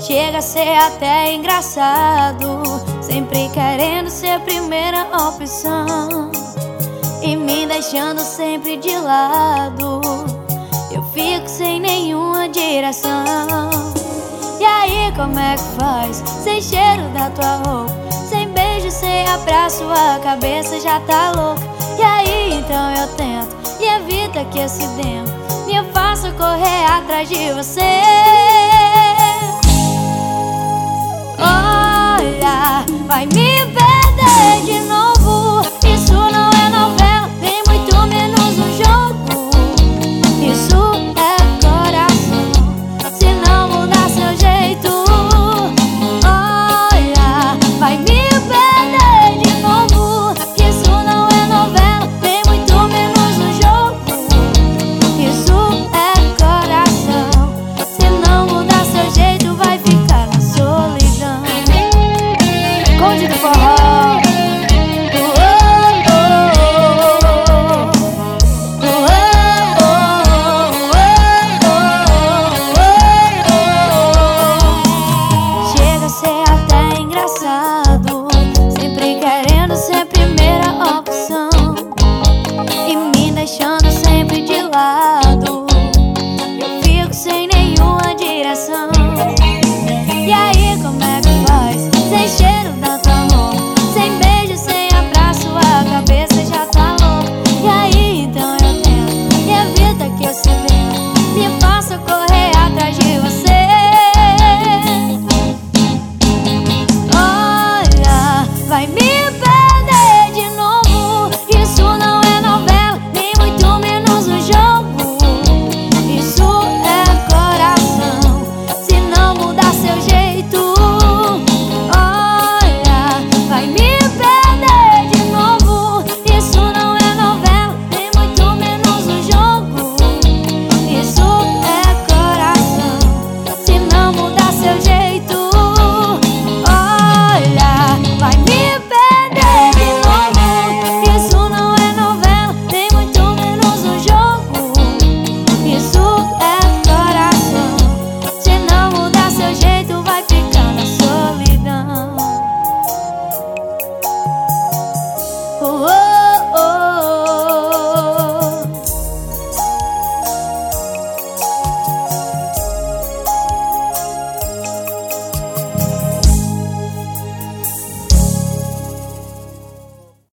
Chega a ser até engraçado, sempre querendo ser a primeira opção e me deixando sempre de lado. Eu fico sem nenhuma direção. E aí, como é que faz? Sem cheiro da tua roupa, sem beijo, sem abraço, a cabeça já tá louca. E aí, então eu tento, e evita que acidente me faça correr atrás de você. minha voz.